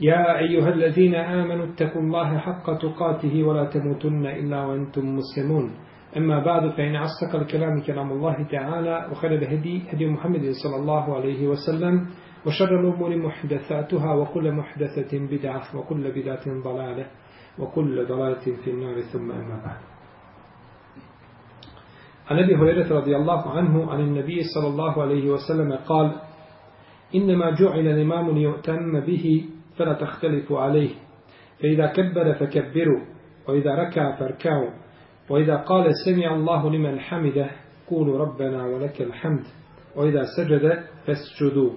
يا أيها الذين آمنوا اتقوا الله حق تقاته ولا تموتن إلا وأنتم مسلمون. أما بعد فإن أصدق الكلام كلام الله تعالى وخير الهدي هدي محمد صلى الله عليه وسلم وشر الأمور محدثاتها وكل محدثة بدعة وكل بدعة ضلالة وكل ضلالة في النار ثم أما بعد. عن أبي هريرة رضي الله عنه عن النبي صلى الله عليه وسلم قال إنما جعل الإمام ليؤتم به فلا تختلفوا عليه. فإذا كبر فكبروا وإذا ركع فاركعوا وإذا قال سمع الله لمن حمده قولوا ربنا ولك الحمد. وإذا سجد فاسجدوا.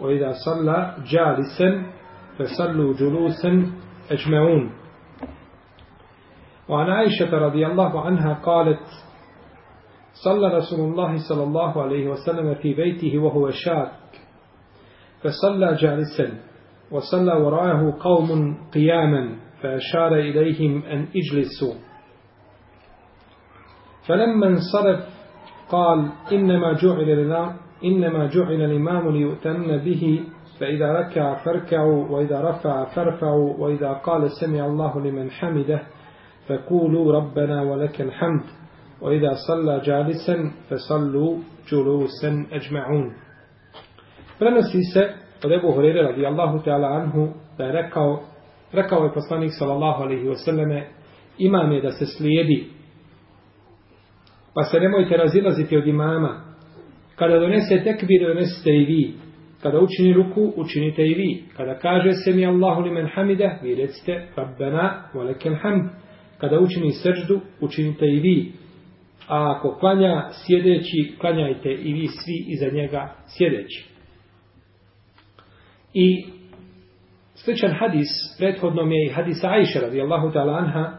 وإذا صلى جالسا فصلوا جلوسا أجمعون. وعن عائشة رضي الله عنها قالت صلى رسول الله صلى الله عليه وسلم في بيته وهو شاك فصلى جالسا. وصلى وراءه قوم قياما فأشار إليهم أن اجلسوا. فلما انصرف قال إنما جعل إنما جعل الإمام ليؤتم به فإذا ركع فاركعوا وإذا رفع فارفعوا وإذا قال سمع الله لمن حمده فقولوا ربنا ولك الحمد وإذا صلى جالسا فصلوا جلوسا أجمعون. Prenosi se od Ebu radi radijallahu ta'ala anhu da je rekao, rekao je poslanik sallallahu alaihi wasallame, imam je da se slijedi, pa se nemojte razilaziti od imama. Kada donese tekbir, donesete i vi. Kada učini ruku, učinite i vi. Kada kaže se mi Allahu li men hamide, vi recite Rabbena valekel hamd. Kada učini srđdu, učinite i vi. A ako klanja sjedeći, klanjajte i vi svi iza njega sjedeći. I sličan hadis, prethodnom je i hadis Aisha radijallahu ta'ala anha,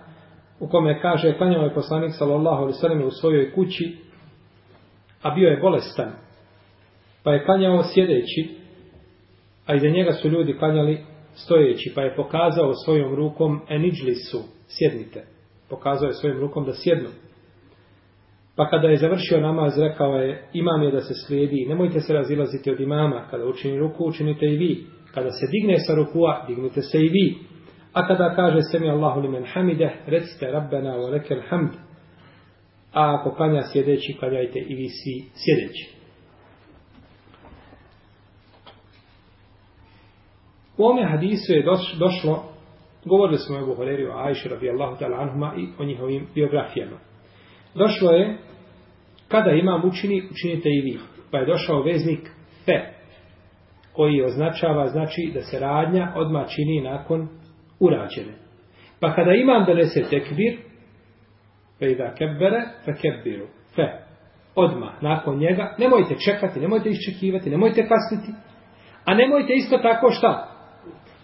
u kome kaže, klanjao je poslanik sallallahu alaihi sallam u svojoj kući, a bio je bolestan, pa je klanjao sjedeći, a iza njega su ljudi klanjali stojeći, pa je pokazao svojom rukom, eniđli su, sjednite. Pokazao je svojom rukom da sjednu. Pa kada je završio namaz, rekao je, imam je da se slijedi, nemojte se razilaziti od imama, kada učini ruku, učinite i vi. Kada se digne sa rukua, dignite se i vi. A kada kaže semi Allahu limen hamide, recite Rabbena wa lekel hamd. A ako klanja sjedeći, klanjajte i vi svi sjedeći. U ome hadisu je došlo, govorili smo o Ebu Horerio, Ajši radijallahu ta'ala anhuma i o njihovim biografijama. Došlo je, kada imam učini, učinite i vi. Pa je došao veznik fe, koji označava, znači da se radnja odmah čini nakon urađene. Pa kada imam donese tekbir, fe i da kebbere, fe kebbiru, fe, odmah, nakon njega, nemojte čekati, nemojte iščekivati, nemojte kasniti, a nemojte isto tako šta?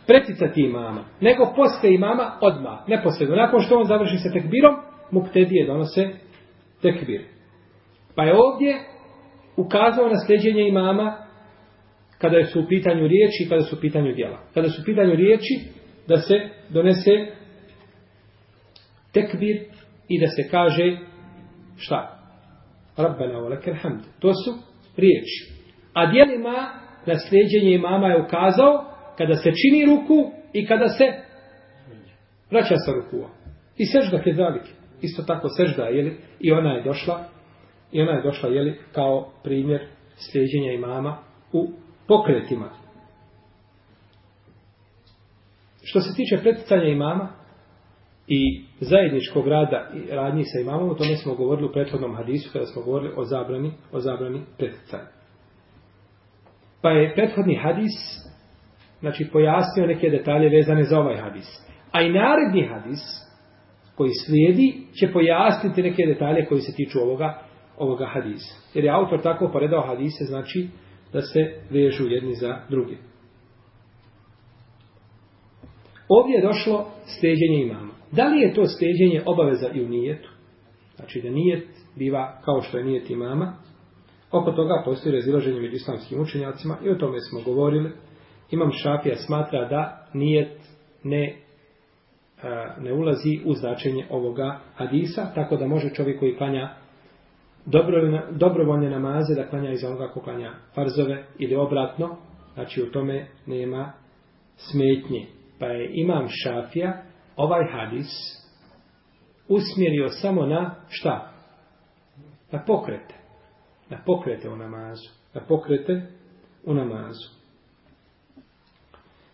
Preticati imama, nego posle imama odmah, neposredno. Nakon što on završi sa tekbirom, muktedije donose tekbir. Pa je ovdje ukazao na sljeđenje imama kada su u pitanju riječi i kada su u pitanju djela. Kada su u pitanju riječi da se donese tekbir i da se kaže šta? Rabbena wa lakal hamd. To su riječi. A djelima na sljeđenje imama je ukazao kada se čini ruku i kada se vraća sa rukua. I sežda kezalike isto tako sežda, jeli, i ona je došla, i ona je došla, jeli, kao primjer sljeđenja imama u pokretima. Što se tiče preticanja imama i zajedničkog rada i radnji sa imamom, o tome smo govorili u prethodnom hadisu, kada smo govorili o zabrani, o zabrani preticanja. Pa je prethodni hadis, znači, pojasnio neke detalje vezane za ovaj hadis. A i naredni hadis, koji slijedi će pojasniti neke detalje koji se tiču ovoga, ovoga hadisa. Jer je autor tako poredao hadise, znači da se vežu jedni za druge. Ovdje je došlo steđenje imama. Da li je to steđenje obaveza i u nijetu? Znači da nijet biva kao što je nijet imama. Oko toga postoji razilaženje među islamskim učenjacima i o tome smo govorili. Imam Šafija smatra da nijet ne, ne ulazi u značenje ovoga hadisa, tako da može čovjek koji klanja dobrovoljne namaze da klanja iz onoga ko klanja farzove ili obratno, znači u tome nema smetnje. Pa je imam Šafija ovaj hadis usmjerio samo na šta? Na pokrete. Na pokrete u namazu. Na pokrete u namazu.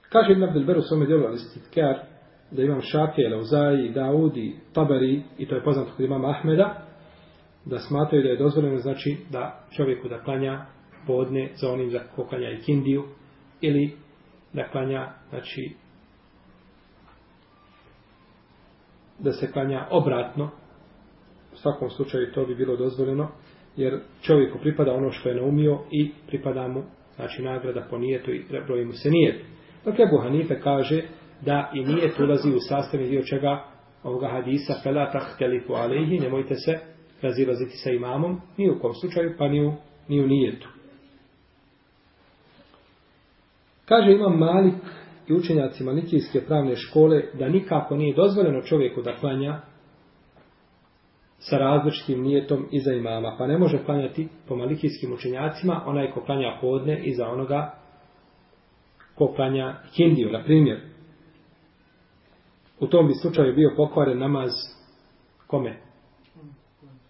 Kaže Ibn Abdel Beru svome djelu Alistitkar da imam Šafija, Leuzaji, Daudi, Tabari i to je poznato kod imama Ahmeda da smatraju da je dozvoljeno znači da čovjeku da klanja podne za onim za ko klanja i kindiju ili da klanja znači da se klanja obratno. U svakom slučaju to bi bilo dozvoljeno jer čovjeku pripada ono što je naumio i pripada mu znači nagrada po nijetu i broji mu se nijet. Dakle, Abu Hanife kaže da i nije ulazi u sastavni dio čega ovoga hadisa fela telifu alejhi nemojte se razilaziti sa imamom, ni u kom slučaju, pa ni u, ni u nijetu. Kaže imam Malik i učenjaci Malikijske pravne škole da nikako nije dozvoljeno čovjeku da klanja sa različitim nijetom iza imama, pa ne može klanjati po Malikijskim učenjacima onaj ko klanja podne iza onoga ko klanja hindiju, na primjer. U tom bi slučaju bio pokvaren namaz kome?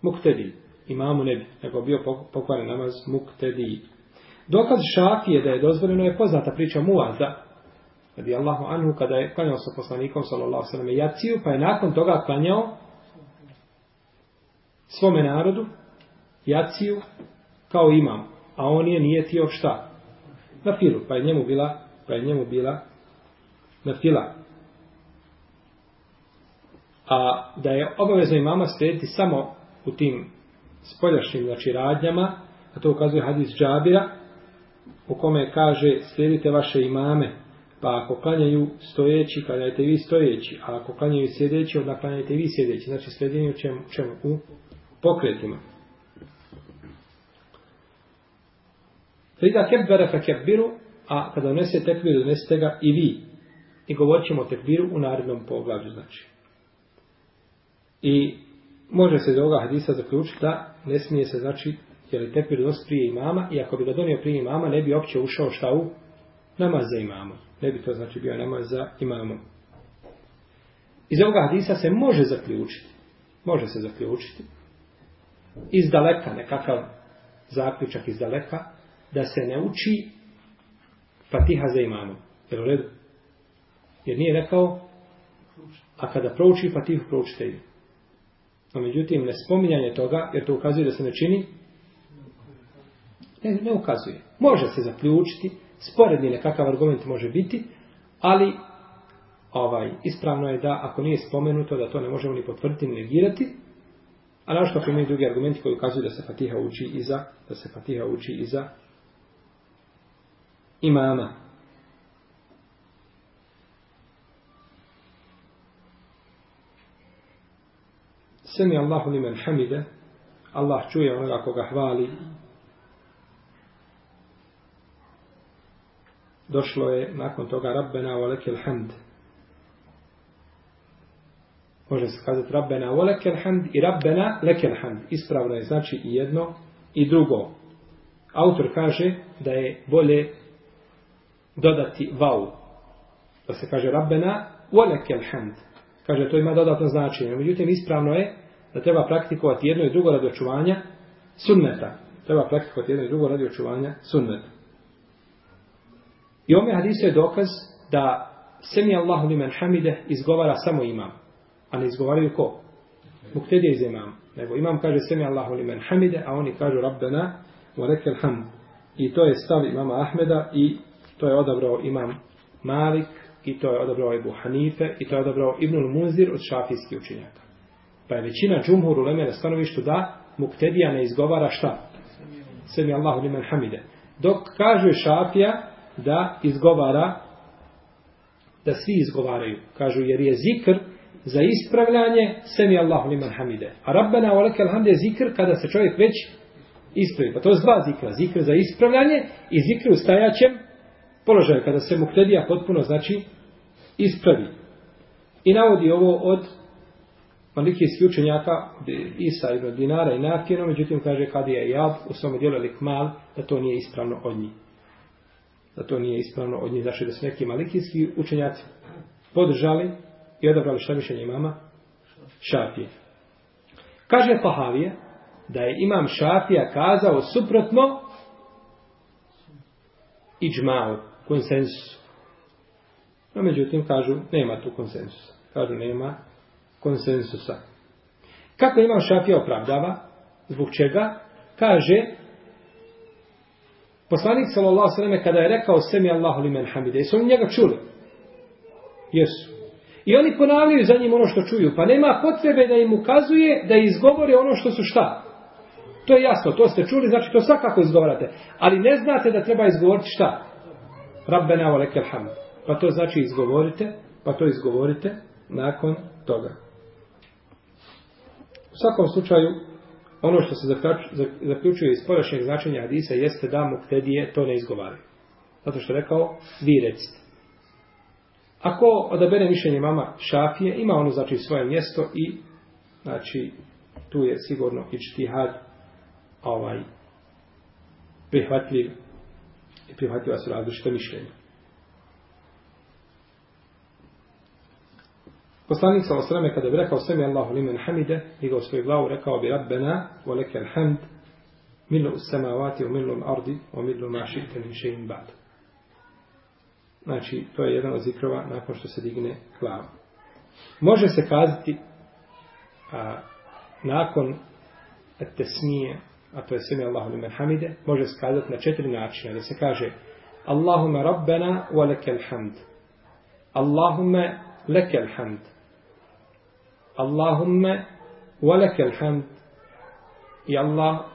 muktedi. Imamu ne bi, nego bio pokvaren namaz muktedi. Dokaz šafije da je dozvoljeno je poznata priča Muaza, radi Allahu anhu, kada je klanjao sa poslanikom, sallallahu sallam, jaciju, pa je nakon toga klanjao svome narodu jaciju kao imam, a on je nije tio šta? Na filu, pa je njemu bila, pa je njemu bila na fila. A da je obavezno imama slijediti samo u tim spoljašnjim znači, radnjama, a to ukazuje hadis Džabira, u kome kaže slijedite vaše imame, pa ako klanjaju stojeći, klanjajte vi stojeći, a ako klanjaju sjedeći, onda klanjajte vi sjedeći. Znači slijedjenje u čemu, čemu? U pokretima. Frida kebbera fe kebbiru, a kada unese tekbir, unesete ga i vi. I govorit ćemo o tekbiru u narednom poglavlju, znači. I može se iz ovoga hadisa zaključiti da ne smije se, znači, jer je tekbir donos prije imama i ako bi ga donio prije imama, ne bi opće ušao šta u namaz za imamom. Ne bi to, znači, bio namaz za imamom. Iz ovoga hadisa se može zaključiti, može se zaključiti, iz daleka, nekakav zaključak iz daleka, da se ne uči fatiha za imamom. Jer u redu? Jer nije rekao, a kada prouči fatihu, proučite ju. No, međutim, ne spominjanje toga, jer to ukazuje da se ne čini, ne, ne ukazuje. Može se zaključiti, sporedni nekakav argument može biti, ali ovaj ispravno je da ako nije spomenuto da to ne možemo ni potvrditi ni negirati, a našto ako imaju drugi argumenti koji ukazuju da se Fatiha uči iza, da se Fatiha uči iza imama. Semi Allahu limen hamide, Allah čuje onoga koga hvali. Došlo je nakon toga Rabbena wa lekel hamd. Može se kazati Rabbena wa lekel hamd i Rabbena lekel hamd. Ispravno je znači i jedno i drugo. Autor kaže da je bolje dodati vau. Da se kaže Rabbena wa lekel hamd. Kaže to ima dodatno značenje. Međutim, ispravno je da treba praktikovati jedno i drugo radi očuvanja sunneta. Treba praktikovati jedno i drugo radi očuvanja sunneta. I ome hadisu je dokaz da semi Allahu limen hamide izgovara samo imam. A ne izgovaraju ko? Muktedije iz imam. Nego imam kaže semi Allahu limen hamide, a oni kažu Rabbena wa rekel hamd. I to je stav imama Ahmeda i to je odabrao imam Malik i to je odabrao Ebu Hanife i to je odabrao Ibnul Munzir od šafijskih učenjaka. Pa je većina džumhur uleme na stanovištu da muktedija ne izgovara šta? Semi Allahu liman hamide. Dok kaže šafija da izgovara da svi izgovaraju. Kažu jer je zikr za ispravljanje semi Allahu liman hamide. A Rabbena wa lakal je zikr kada se čovjek već ispravi. Pa to je dva zikra. Zikr za ispravljanje i zikr u stajaćem položaju. Kada se muktedija potpuno znači ispravi. I navodi ovo od Pa malikijski učenjaka Isa ibn Dinara i Nafijeno, međutim kaže kad je Jab u svom dijelu Likmal da to nije ispravno od njih. Da to nije ispravno od njih. Znači da su neki malikijski učenjaci podržali i odabrali šta mišljenje imama Šafije. Kaže Pahavije da je imam Šafija kazao suprotno iđmao, konsensus. No, međutim, kažu, nema tu konsensusa. Kažu, nema konsensusa. Kako imam Šafija opravdava? Zbog čega? Kaže, poslanik sallallahu sallam kada je rekao semi Allahu li men hamide, jesu oni njega čuli? Jesu. I oni ponavljaju za njim ono što čuju, pa nema potrebe da im ukazuje da izgovore ono što su šta. To je jasno, to ste čuli, znači to svakako izgovarate. Ali ne znate da treba izgovoriti šta? Rabbena wa lekel hamd. Pa to znači izgovorite, pa to izgovorite nakon toga. U svakom slučaju, ono što se zaključuje iz porašnjeg značenja hadisa jeste da muktedije to ne izgovaraju. Zato što je rekao, vi recite. Ako odabere mišljenje mama šafije, ima ono znači svoje mjesto i znači tu je sigurno i čtihad ovaj prihvatljiv i prihvatljiva su različita mišljenja. Poslanik sa osreme kada bi rekao sami Allahu limen hamide, i ga svoju glavu rekao bi Rabbena, wa lekel hamd, milu us samavati, u milu ardi, u milu ma šite min še'in ba'd. Znači, to je jedan od zikrova nakon što se digne glava. Može se kazati a, nakon tesmije, a to je sami Allahu limen hamide, može se kazati na četiri načina. Da se kaže Allahumma Rabbena, wa lekel hamd. Allahumma lekel hamd. Allahumma walaka alhamd ya Allah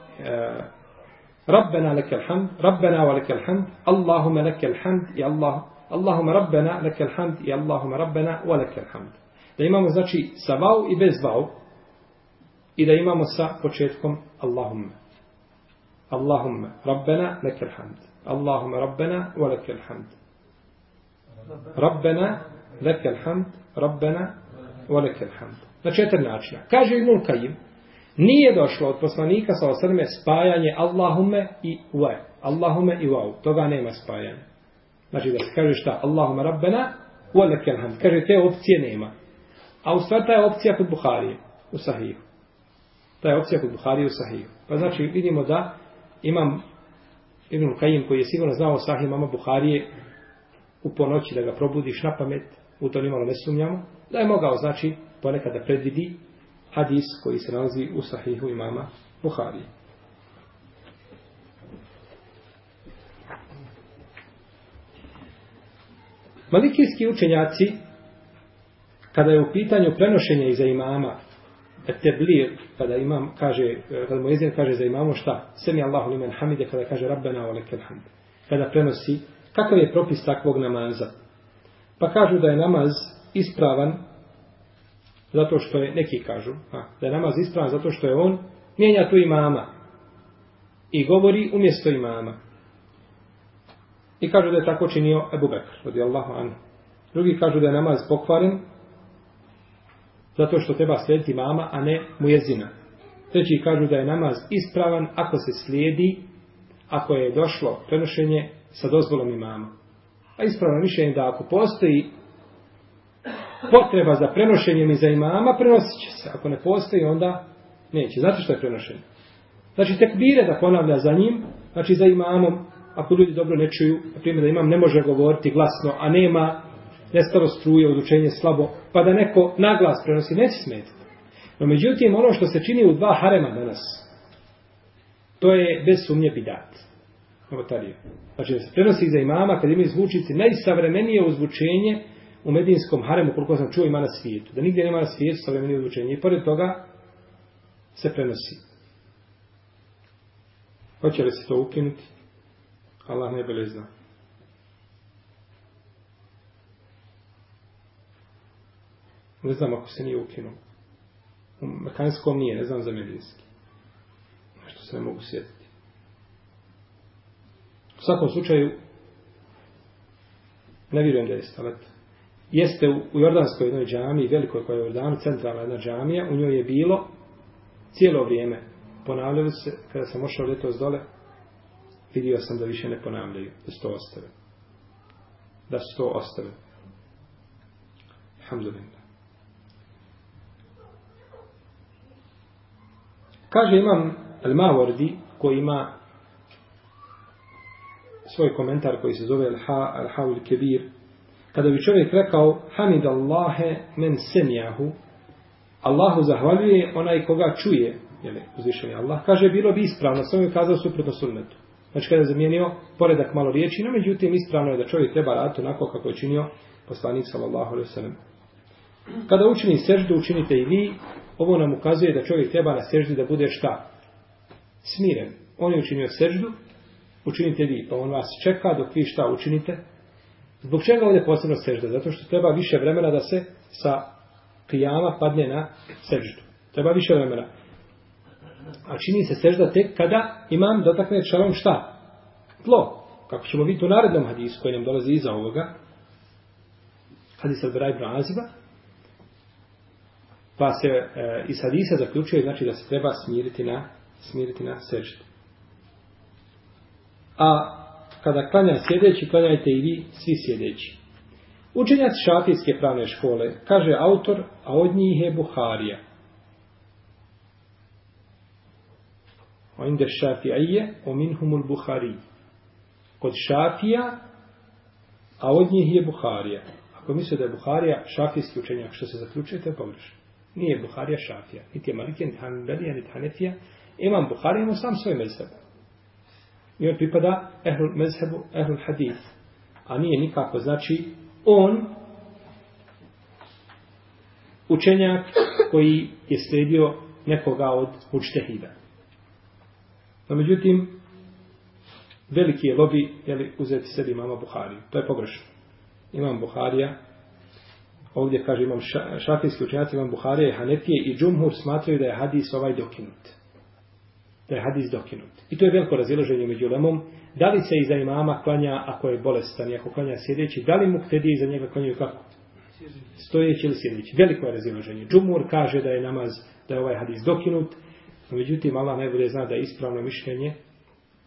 ربنا لك الحمد ربنا ولك الحمد اللهم لك الحمد يا الله اللهم ربنا لك الحمد يا اللهم ربنا ولك الحمد da imamo znači sa vau i bez vau i da imamo sa početkom Allahumma Allahumma Rabbena lekal hamd Allahumma Rabbena wa lekal hamd Rabbena lekal hamd Rabbena wa lekal hamd na četiri načina. Kaže Ibnul Kajim, nije došlo od poslanika sa osrme spajanje Allahume i wa. Allahume i wa. Toga nema spajanja. Znači da se kaže šta? Allahume rabbena wa alekel hamd. Kaže te opcije nema. A u stvari ta je opcija kod Buharije u Sahiju. Ta je opcija kod Buharije u Sahiju. Pa znači vidimo da imam Ibn Kajim koji je sigurno znao Sahiju mama Buharije u ponoći da ga probudiš na pamet, u to nimalo ne sumnjamo, da je mogao znači ponekad da predvidi hadis koji se nalazi u sahihu imama Buhari. Malikijski učenjaci, kada je u pitanju prenošenja iza imama, e, teblir, kada pa imam kaže, e, kada mu jezin kaže za imamo šta? Semi Allahu limen hamide, kada kaže Rabbena wa lekel hamd. Kada prenosi, kakav je propis takvog namaza? Pa kažu da je namaz ispravan zato što je, neki kažu, a, da je namaz ispravan zato što je on mijenja tu imama i govori umjesto imama. I kažu da je tako činio Ebu Bekr, radi Allahu anhu. Drugi kažu da je namaz pokvaren zato što treba slijediti mama, a ne mujezina. Treći kažu da je namaz ispravan ako se slijedi, ako je došlo prenošenje sa dozvolom imama. A ispravno mišljenje da ako postoji potreba za prenošenjem i za imama, prenosit će se. Ako ne postoji, onda neće. Znate što je prenošenje? Znači, tekbire da ponavlja za njim, znači za imamom, ako ljudi dobro ne čuju, na primjer da imam ne može govoriti glasno, a nema nestalo struje, odučenje slabo, pa da neko naglas prenosi, neće smetiti. No, međutim, ono što se čini u dva harema danas, to je bez sumnje bidat. Novotarija. Znači, da se prenosi za imama, kad imaju zvučici, najsavremenije uzvučenje, u medinskom haremu, koliko sam čuo, ima na svijetu. Da nigdje nema na svijetu savremeni odlučenje. I pored toga se prenosi. Hoće li se to ukinuti? Allah ne bele zna. Ne znam ako se nije ukinuo. U mekanskom nije, ne znam za medijski. Nešto se ne mogu sjetiti. U svakom slučaju, ne vjerujem da je stalet. Jeste u, u Jordanskoj jednoj džamiji, velikoj koja je u Jordanu, centralna jedna džamija, u njoj je bilo cijelo vrijeme. Ponavljali se, kada sam ošao ljetos dole, vidio sam da više ne ponavljaju, da su to ostave. Da su to ostave. Alhamdulillah. Kaže imam Al-Mawardi koji ima svoj komentar koji se zove Al-Haul Kebir. Kada bi čovjek rekao Hamid Allahe men semjahu Allahu zahvaljuje onaj koga čuje jeli, uzvišeni Allah. Kaže bilo bi ispravno, samo je kazao suprotno sunnetu. Znači kada je zamijenio poredak malo riječi, no međutim ispravno je da čovjek treba raditi onako kako je činio poslanik sallallahu alaihi sallam. Kada učini seždu, učinite i vi, ovo nam ukazuje da čovjek treba na seždi da bude šta? Smiren. On je učinio seždu, učinite vi, pa on vas čeka dok vi šta učinite. Zbog čega ovdje posebno sežda? Zato što treba više vremena da se sa kijama padne na seždu. Treba više vremena. A čini se sežda tek kada imam dotakne čelom šta? Tlo. Kako ćemo vidjeti u narednom hadisu koji nam dolazi iza ovoga. Hadis al-Bira ibn Aziba. Pa se e, iz hadisa zaključuje znači da se treba smiriti na smiriti na seždu. A kada klanja sjedeći, klanjajte i vi svi sjedeći. Učenjac šafijske pravne škole, kaže autor, a od njih je Buharija. O inde šafijajje, o minhumul Buhari. Kod šafija, a od njih je Buharija. Ako misle da je Buharija šafijski učenjak, što se zaključuje, to je pogrešno. Nije Buharija šafija. Niti je Malikija, niti Hanbelija, niti Hanefija. Imam Buharija, ima sam svoj mezheb. I on pripada ehlul mezhebu, ehlul hadith. A nije nikako, znači, on učenjak koji je slijedio nekoga od učtehida. No, međutim, veliki je lobby jeli, uzeti sebi imama Buhariju. To je pogrešno. Imam Buharija, ovdje kaže imam šafijski učenjaci, imam Buharija i Hanefije i Džumhur smatraju da je hadis ovaj dokinut da je hadis dokinut. I to je veliko razilaženje među lemom. Da li se iza imama klanja ako je bolestan i ako klanja sjedeći, da li mu ktedi iza njega klanjaju kako? Stojeći ili sjedeći. Veliko je razilaženje. Džumur kaže da je namaz, da je ovaj hadis dokinut, međutim Allah najbolje zna da je ispravno mišljenje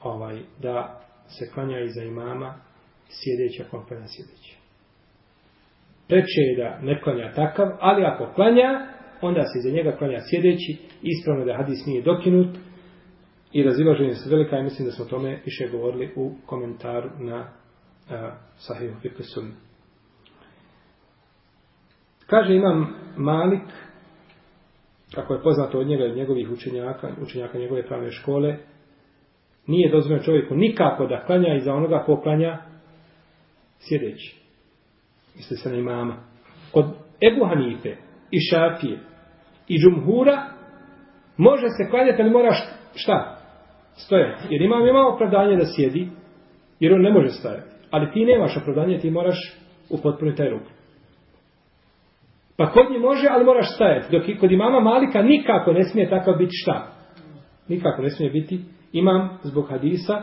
ovaj, da se klanja iza imama sjedeći ako klanja sjedeći. Preče je da ne klanja takav, ali ako klanja, onda se iza njega klanja sjedeći, ispravno da hadis nije dokinut, i razilaženje se velika i mislim da smo o tome više govorili u komentaru na Sahih Fiqh Sunni. Kaže imam Malik, kako je poznato od njega i njegovih učenjaka, učenjaka njegove pravne škole, nije dozvoljeno čovjeku nikako da klanja iza onoga ko klanja sjedeći. Misli se na imama. Kod Ebu Hanife i Šafije i Džumhura može se klanjati, ali moraš šta? Stoje. Jer imam ima opravdanje da sjedi, jer on ne može stajati. Ali ti nemaš opravdanje, ti moraš upotpuniti taj ruk. Pa kod nje može, ali moraš stajati. Dok kod imama Malika nikako ne smije takav biti šta? Nikako ne smije biti. Imam zbog hadisa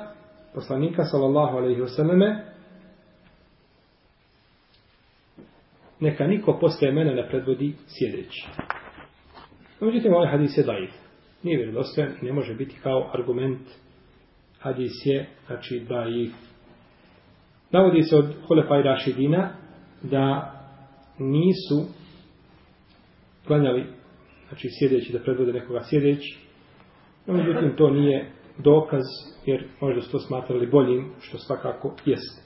poslanika sallallahu alaihi wasallame neka niko posle mene ne predvodi sjedeći. Međutim, ovaj hadis je daif nije vjerodostojan i ne može biti kao argument. Hadis je, znači da i navodi se od Holefa i Rašidina da nisu klanjali znači sjedeći da predvode nekoga sjedeći. No međutim to nije dokaz jer možda su to smatrali boljim što svakako jeste.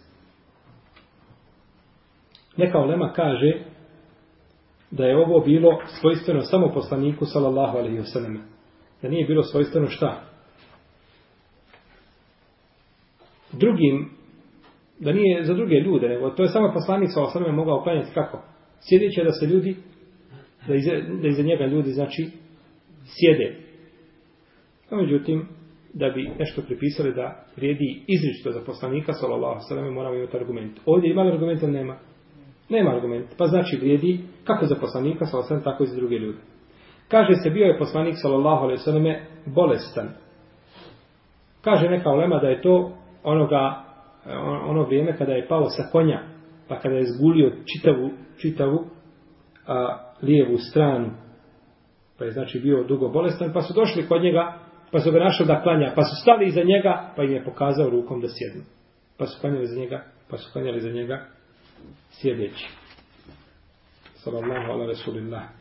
neka Olema kaže da je ovo bilo svojstveno samo poslaniku sallallahu alaihi wa sallam da nije bilo svojstveno šta? Drugim, da nije za druge ljude, nego to je samo poslanik sa osrme mogao klanjati kako? Sjedeće da se ljudi, da iza, da iza njega ljudi, znači, sjede. No, međutim, da bi nešto pripisali da vrijedi izričito za poslanika, sallallahu sallam, moramo imati argument. Ovdje ima argument, nema? Nema argumenta. Pa znači vrijedi kako za poslanika, sallallahu tako i za druge ljude. Kaže se, bio je poslanik, sallallahu alaihi sallam, bolestan. Kaže neka ulema da je to onoga, e, ono, ono vrijeme kada je pao sa konja, pa kada je zgulio čitavu, čitavu a, lijevu stranu, pa je znači bio dugo bolestan, pa su došli kod njega, pa su ga našli da klanja, pa su stali iza njega, pa im je pokazao rukom da sjednu. Pa su klanjali za njega, pa su klanjali za njega sjedeći. Sallallahu ala Rasulillah.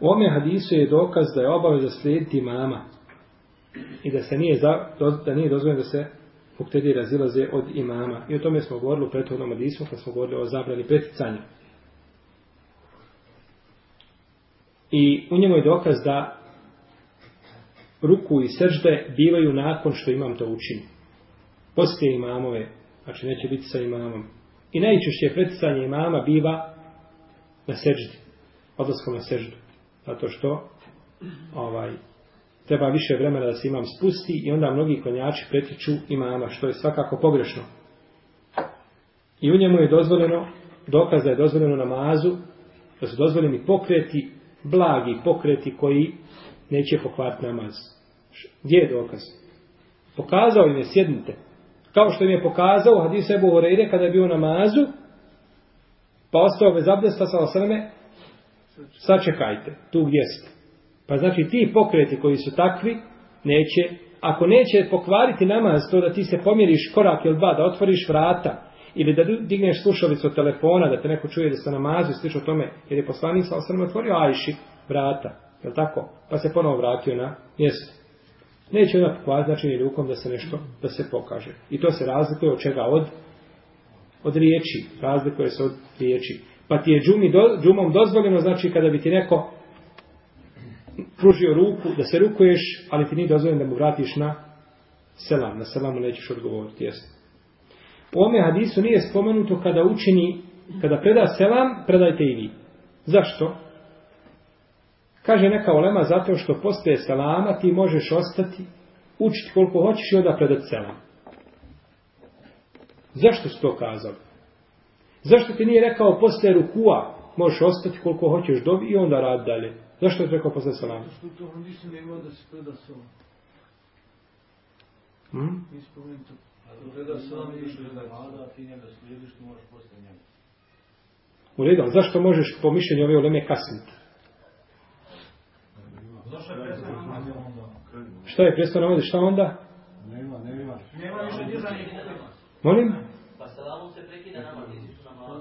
U ome hadisu je dokaz da je obaveza slijediti imama i da se nije, za, da nije dozvoljeno da se muktedi razilaze od imama. I o tome smo govorili u prethodnom hadisu kad smo govorili o zabrani preticanja. I u njemu je dokaz da ruku i sržde bivaju nakon što imam to učini. Poslije imamove, znači neće biti sa imamom. I najčešće preticanje imama biva na seždi, odlaskom na seždu. Zato što ovaj, treba više vremena da se imam spusti i onda mnogi konjači pretiču imama, što je svakako pogrešno. I u njemu je dozvoljeno, dokaz da je dozvoljeno namazu, da su dozvoljeni pokreti, blagi pokreti koji neće pokvariti namaz. Gdje je dokaz? Pokazao im je, sjednite. Kao što im je pokazao u hadisu Ebu Horeire kada je bio na namazu, pa ostao bez abdesta sa osrme, sačekajte, tu gdje ste. Pa znači ti pokreti koji su takvi, neće, ako neće pokvariti namaz, to da ti se pomjeriš korak ili dva, da otvoriš vrata, ili da digneš slušalicu od telefona, da te neko čuje da se namazu i slično tome, jer je poslanik sa osrme otvorio ajši vrata, je tako? Pa se ponovo vratio na mjesto. Neće onda pokvariti znači ni rukom da se nešto, da se pokaže. I to se razlikuje od čega? Od, od riječi. Razlikuje se od riječi. Pa ti je džumi do, džumom dozvoljeno, znači kada bi ti neko pružio ruku, da se rukuješ, ali ti nije dozvoljeno da mu vratiš na selam. Na selamu nećeš odgovoriti. jesno. U ome hadisu nije spomenuto kada učini, kada preda selam, predajte i vi. Zašto? Kaže neka olema zato što postoje selama ti možeš ostati, učiti koliko hoćeš i onda predati selam. Zašto su to kazali? Zašto ti nije rekao postoje rukua, možeš ostati koliko hoćeš dobi i onda rad dalje? Zašto je rekao postoje selama? Što to on nisam imao da se preda selam. Hmm? Ispomenuto. Preda selam i što je da rada, ti njega slijediš, ti možeš postoje njega. U redu, zašto možeš po mišljenju ove oleme kasniti? Šta je prestao navodi? Šta onda? Nema, nema. Nema više dizanje Molim? Pa salamom se prekida namaz, izišu namaz.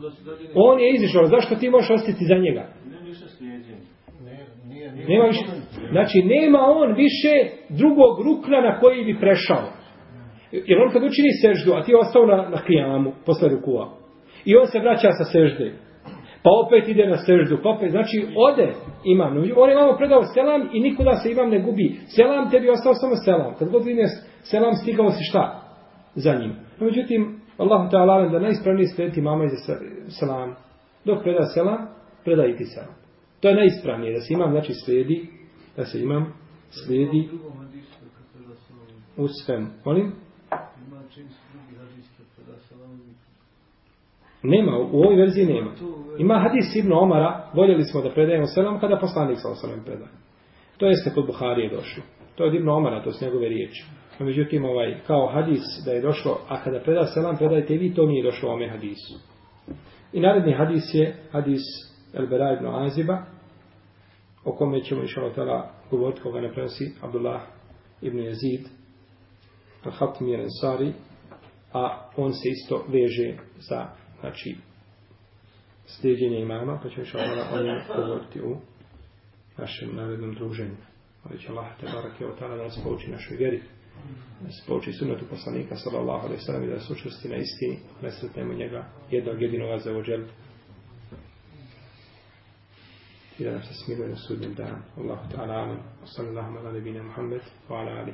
On je izišao, zašto ti možeš ostati za njega? Ne, više slijeđen. Ne, nije, nije. Nema više, znači nema on više drugog rukna na koji bi prešao. Jer on kad učini seždu, a ti je ostao na, na kijamu, posle rukua. I on se vraća sa sežde. Pa opet ide na seždu, pa opet, znači ode imam. On je imamo predao selam i nikuda se imam ne gubi. Selam tebi ostao samo selam. Kad god vidim selam, stigao si šta? Za njim. No, međutim, Allah ta'ala da najispravnije slijediti mama iza selam. Dok preda selam, preda i ti selam. To je najispravnije, da se imam, znači slijedi, da se imam, slijedi u svem. Molim? Ima drugi Nema, u ovoj verziji nema. Ima hadis Ibn Omara, voljeli smo da predajemo selam kada poslanik sa osanem predaje. To jeste kod Buharije došlo. To je od Ibn Omara, to su njegove riječi. No, međutim, ovaj, kao hadis da je došlo, a kada preda selam, predajte vi, to nije došlo ome hadisu. I naredni hadis je hadis Elbera ibn Aziba, o kome ćemo iš Allah govoriti koga ne prenosi Abdullah ibn Yazid, Al-Hatim je Ansari, a on se isto veže za znači slijedjenje imama, pa ćemo još o njemu govoriti u našem narednom druženju. Ali će Allah te barake je tada da nas pouči našoj vjeri, da nas pouči sunetu poslanika sallallahu alaihi sallam i da nas učusti na istini, ne sretnemo njega jednog jedinog za ođel i da nam se smiluje na sudnjem dan. Allahu ta'ala amin. Wa sallallahu ala nebina Muhammed wa ala alihi